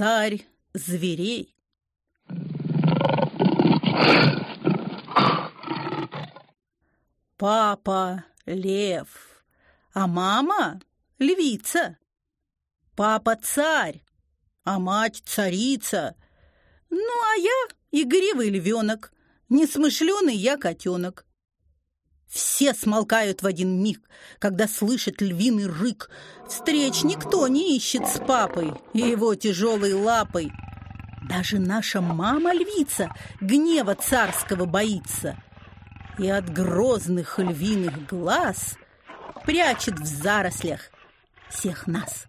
царь зверей. Папа — лев, а мама — львица. Папа — царь, а мать — царица. Ну, а я — игривый львенок, несмышленый я котенок. Все смолкают в один миг, когда слышит львиный рык. Встреч никто не ищет с папой и его тяжелой лапой. Даже наша мама-львица гнева царского боится и от грозных львиных глаз прячет в зарослях всех нас.